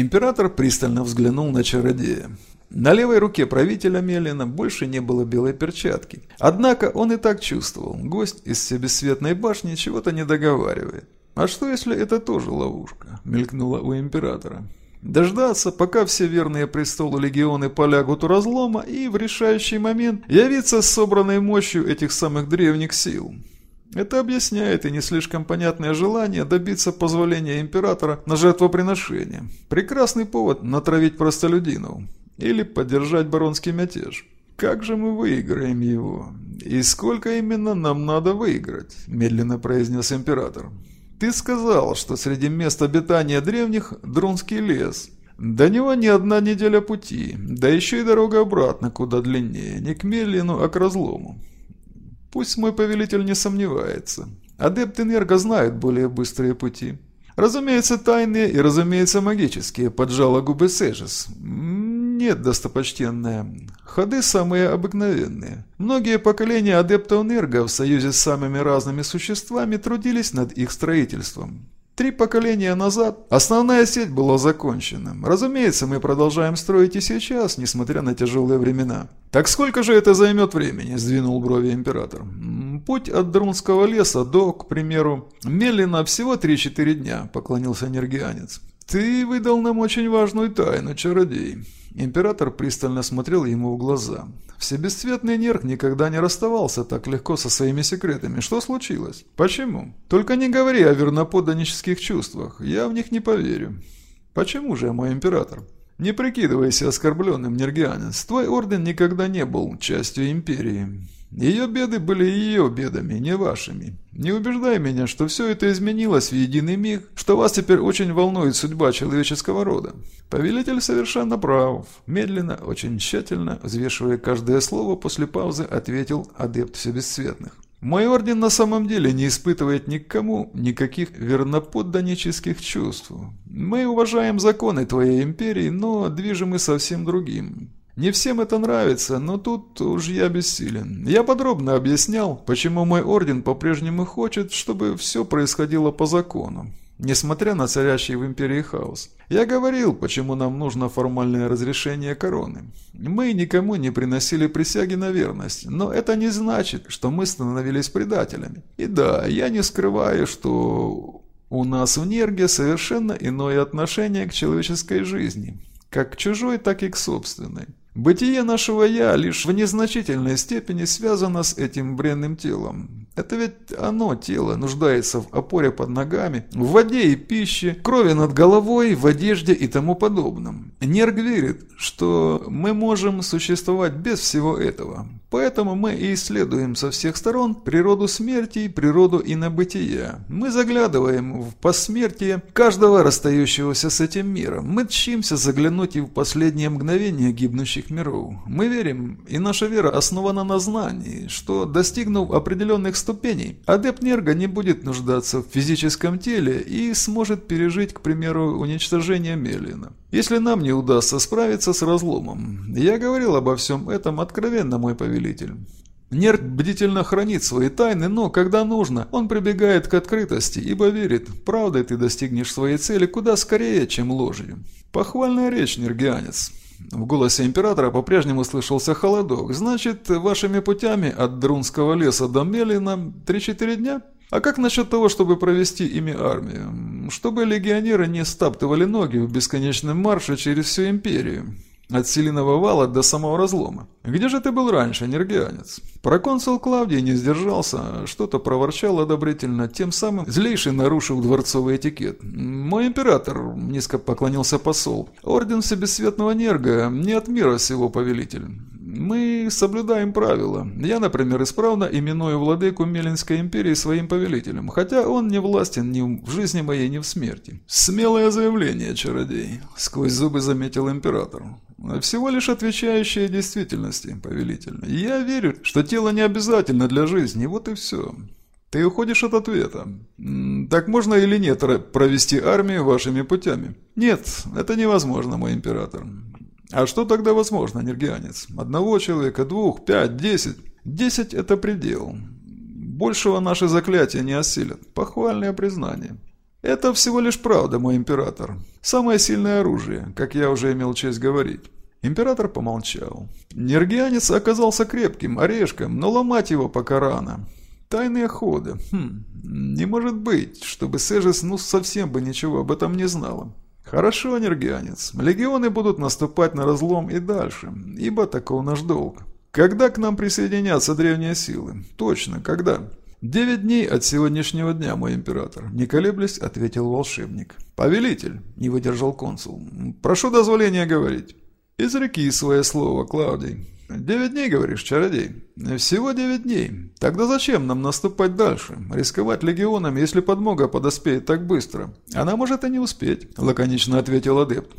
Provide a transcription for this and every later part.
Император пристально взглянул на чародея. На левой руке правителя Мелина больше не было белой перчатки. Однако он и так чувствовал, гость из всебесцветной башни чего-то не договаривает. «А что, если это тоже ловушка?» – мелькнула у императора. Дождаться, пока все верные престолу легионы полягут у разлома и в решающий момент явиться с собранной мощью этих самых древних сил. Это объясняет и не слишком понятное желание добиться позволения императора на жертвоприношение. Прекрасный повод натравить простолюдинов. Или поддержать баронский мятеж. Как же мы выиграем его? И сколько именно нам надо выиграть? Медленно произнес император. Ты сказал, что среди мест обитания древних Друнский лес. До него не одна неделя пути, да еще и дорога обратно куда длиннее, не к Меллину, а к разлому. Пусть мой повелитель не сомневается. Адепт Энерго знают более быстрые пути. Разумеется, тайные и, разумеется, магические, поджала губы Сежис. Нет, достопочтенная. Ходы самые обыкновенные. Многие поколения адептов Нерга в союзе с самыми разными существами трудились над их строительством. Три поколения назад основная сеть была закончена. Разумеется, мы продолжаем строить и сейчас, несмотря на тяжелые времена. «Так сколько же это займет времени?» – сдвинул брови император. «Путь от Друнского леса до, к примеру, Меллина всего 3-4 дня», – поклонился нергианец. «Ты выдал нам очень важную тайну, чародей». Император пристально смотрел ему в глаза. Всебесцветный нерк никогда не расставался так легко со своими секретами. Что случилось? Почему? Только не говори о верноподданнических чувствах. Я в них не поверю. Почему же, мой император? Не прикидывайся оскорбленным, Нергианец. Твой орден никогда не был частью империи. Ее беды были ее бедами, не вашими. Не убеждай меня, что все это изменилось в единый миг, что вас теперь очень волнует судьба человеческого рода. Повелитель совершенно прав. Медленно, очень тщательно, взвешивая каждое слово после паузы, ответил адепт всебесцветных. Мой орден на самом деле не испытывает никому никаких верноподданнических чувств. Мы уважаем законы твоей империи, но движимы совсем другим. Не всем это нравится, но тут уж я бессилен. Я подробно объяснял, почему мой орден по-прежнему хочет, чтобы все происходило по закону, несмотря на царящий в империи хаос. Я говорил, почему нам нужно формальное разрешение короны. Мы никому не приносили присяги на верность, но это не значит, что мы становились предателями. И да, я не скрываю, что у нас в Нерге совершенно иное отношение к человеческой жизни, как к чужой, так и к собственной. Бытие нашего «я» лишь в незначительной степени связано с этим бренным телом. Это ведь оно, тело, нуждается в опоре под ногами, в воде и пище, крови над головой, в одежде и тому подобном. Нерг верит, что мы можем существовать без всего этого. Поэтому мы и исследуем со всех сторон природу смерти и природу инобытия. Мы заглядываем в посмертие каждого расстающегося с этим миром. Мы тщимся заглянуть и в последние мгновения гибнущих миров. Мы верим, и наша вера основана на знании, что, достигнув определенных ступеней, адепт Нерга не будет нуждаться в физическом теле и сможет пережить, к примеру, уничтожение Мелина. Если нам не удастся справиться с разломом, я говорил обо всем этом откровенно, мой повелитель. Нерд бдительно хранит свои тайны, но, когда нужно, он прибегает к открытости, ибо верит, правдой ты достигнешь своей цели куда скорее, чем ложью. Похвальная речь, нергианец. В голосе императора по-прежнему слышался холодок. «Значит, вашими путями от Друнского леса до Мелина 3-4 дня?» А как насчет того, чтобы провести ими армию? Чтобы легионеры не стаптывали ноги в бесконечном марше через всю империю. От Селиного вала до самого разлома. Где же ты был раньше, нергианец? Проконсул Клавдий не сдержался, что-то проворчал одобрительно, тем самым злейший нарушил дворцовый этикет. «Мой император», — низко поклонился посол, — «орден Всебесцветного Нерга, не от мира всего повелитель. Мы соблюдаем правила. Я, например, исправно именую владыку Мелинской империи своим повелителем, хотя он не властен ни в жизни моей, ни в смерти. Смелое заявление, чародей, сквозь зубы заметил император. Всего лишь отвечающее действительности, повелитель. Я верю, что тело не обязательно для жизни, вот и все. Ты уходишь от ответа. Так можно или нет провести армию вашими путями? Нет, это невозможно, мой император. А что тогда возможно, нергианец? Одного человека, двух, пять, десять? Десять – это предел. Большего наши заклятия не осилят. Похвальное признание. Это всего лишь правда, мой император. Самое сильное оружие, как я уже имел честь говорить. Император помолчал. Нергианец оказался крепким, орешком, но ломать его пока рано. Тайные ходы. Хм, не может быть, чтобы Сежис ну совсем бы ничего об этом не знала. Хорошо, Нергианец. Легионы будут наступать на разлом и дальше, ибо таков наш долг. Когда к нам присоединятся древние силы? Точно, когда? «Девять дней от сегодняшнего дня, мой император», – не колеблясь, ответил волшебник. «Повелитель», – не выдержал консул, – «прошу дозволения говорить». «Изреки свое слово, Клаудий». «Девять дней, говоришь, чародей?» «Всего девять дней. Тогда зачем нам наступать дальше? Рисковать легионом, если подмога подоспеет так быстро? Она может и не успеть», – лаконично ответил адепт.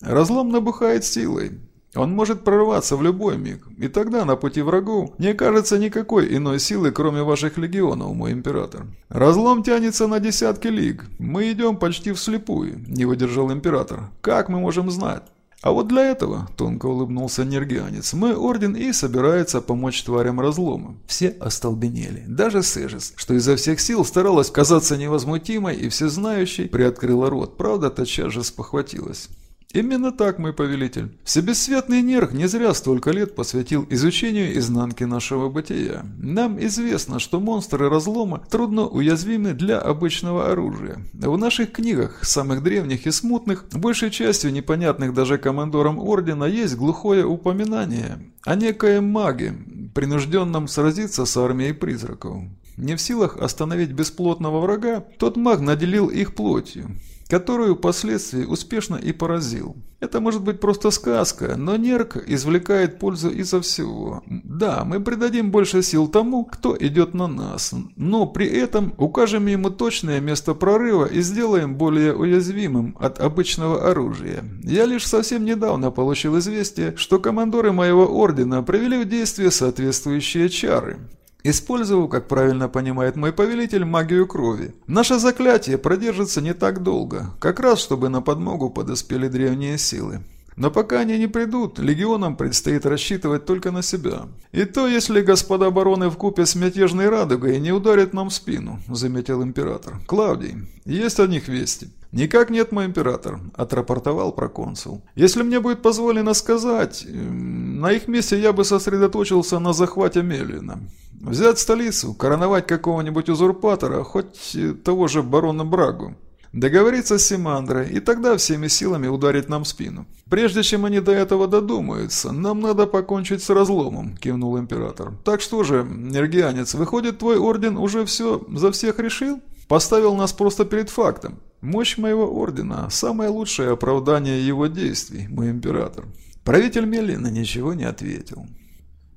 «Разлом набухает силой. Он может прорваться в любой миг, и тогда на пути врагов не кажется никакой иной силы, кроме ваших легионов, мой император. Разлом тянется на десятки лиг. Мы идем почти вслепую, не выдержал император. Как мы можем знать? А вот для этого, тонко улыбнулся Нергианец, мы орден и собирается помочь тварям разлома. Все остолбенели. Даже Сежис, что изо всех сил старалась казаться невозмутимой и всезнающей, приоткрыла рот. Правда, тотчас же спохватилась. «Именно так, мой повелитель. Всебесцветный нерх не зря столько лет посвятил изучению изнанки нашего бытия. Нам известно, что монстры разлома трудно уязвимы для обычного оружия. В наших книгах, самых древних и смутных, большей частью непонятных даже командорам Ордена, есть глухое упоминание о некоем маге, принужденном сразиться с армией призраков. Не в силах остановить бесплотного врага, тот маг наделил их плотью которую впоследствии успешно и поразил. Это может быть просто сказка, но Нерк извлекает пользу изо всего. Да, мы придадим больше сил тому, кто идет на нас, но при этом укажем ему точное место прорыва и сделаем более уязвимым от обычного оружия. Я лишь совсем недавно получил известие, что командоры моего ордена привели в действие соответствующие чары. Использовал, как правильно понимает мой повелитель, магию крови. Наше заклятие продержится не так долго, как раз чтобы на подмогу подоспели древние силы. Но пока они не придут, легионам предстоит рассчитывать только на себя. И то, если господа бароны в купе с мятежной радугой не ударят нам в спину, заметил император. Клавдий, есть о них вести. «Никак нет, мой император», – отрапортовал проконсул. «Если мне будет позволено сказать, на их месте я бы сосредоточился на захвате Мелина. Взять столицу, короновать какого-нибудь узурпатора, хоть того же барона Брагу. Договориться с Симандрой и тогда всеми силами ударить нам в спину. Прежде чем они до этого додумаются, нам надо покончить с разломом, кивнул император. Так что же, Нергианец, выходит, твой орден уже все за всех решил? Поставил нас просто перед фактом. Мощь моего ордена – самое лучшее оправдание его действий, мой император. Правитель Мелина ничего не ответил.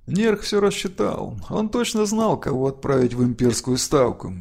Нерх все рассчитал. Он точно знал, кого отправить в имперскую ставку.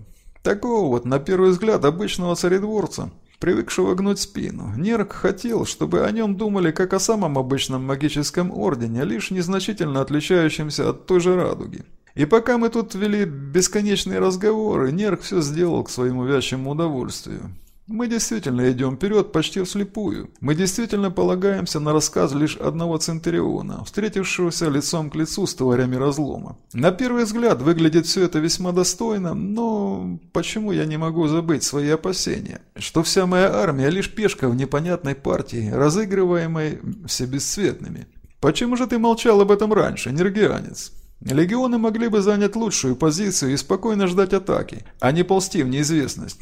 Такого вот, на первый взгляд, обычного царедворца, привыкшего гнуть спину. Нерк хотел, чтобы о нем думали как о самом обычном магическом ордене, лишь незначительно отличающемся от той же радуги. И пока мы тут вели бесконечные разговоры, Нерк все сделал к своему вящему удовольствию. Мы действительно идем вперед почти вслепую. Мы действительно полагаемся на рассказ лишь одного Центуриона, встретившегося лицом к лицу с тварями разлома. На первый взгляд выглядит все это весьма достойно, но почему я не могу забыть свои опасения? Что вся моя армия лишь пешка в непонятной партии, разыгрываемой всебесцветными. Почему же ты молчал об этом раньше, нергианец? Легионы могли бы занять лучшую позицию и спокойно ждать атаки, а не ползти в неизвестность.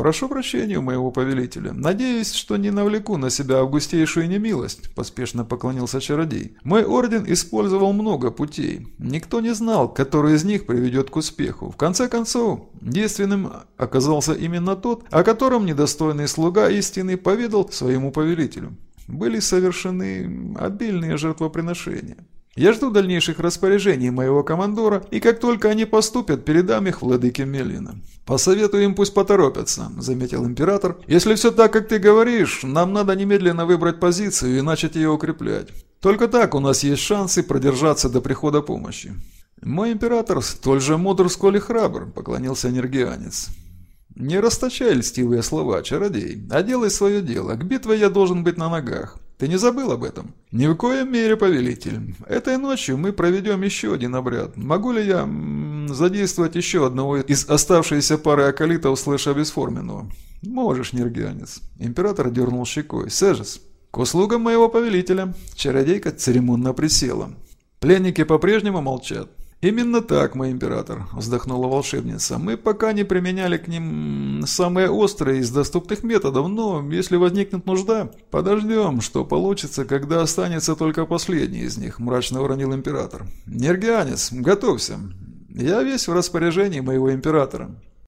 «Прошу прощения у моего повелителя. Надеюсь, что не навлеку на себя августейшую немилость», – поспешно поклонился чародей. «Мой орден использовал много путей. Никто не знал, который из них приведет к успеху. В конце концов, действенным оказался именно тот, о котором недостойный слуга истины поведал своему повелителю. Были совершены обильные жертвоприношения». Я жду дальнейших распоряжений моего командора, и как только они поступят, передам их владыке Мелина. Посоветую им пусть поторопятся, заметил император. Если все так, как ты говоришь, нам надо немедленно выбрать позицию и начать ее укреплять. Только так у нас есть шансы продержаться до прихода помощи. Мой император столь же мудр, сколь и храбр, поклонился энергианец. Не расточай льстивые слова, чародей, а делай свое дело. К битве я должен быть на ногах. Ты не забыл об этом? Ни в коем мере, повелитель. Этой ночью мы проведем еще один обряд. Могу ли я задействовать еще одного из оставшейся пары акалитов слэша бесформенного? «Можешь, нергианец». Император дернул щекой. «Сежес, к услугам моего повелителя». Чародейка церемонно присела. Пленники по-прежнему молчат. «Именно так, мой император», – вздохнула волшебница. «Мы пока не применяли к ним самые острые из доступных методов, но если возникнет нужда, подождем, что получится, когда останется только последний из них», – мрачно уронил император. «Нергианец, готовься. Я весь в распоряжении моего императора».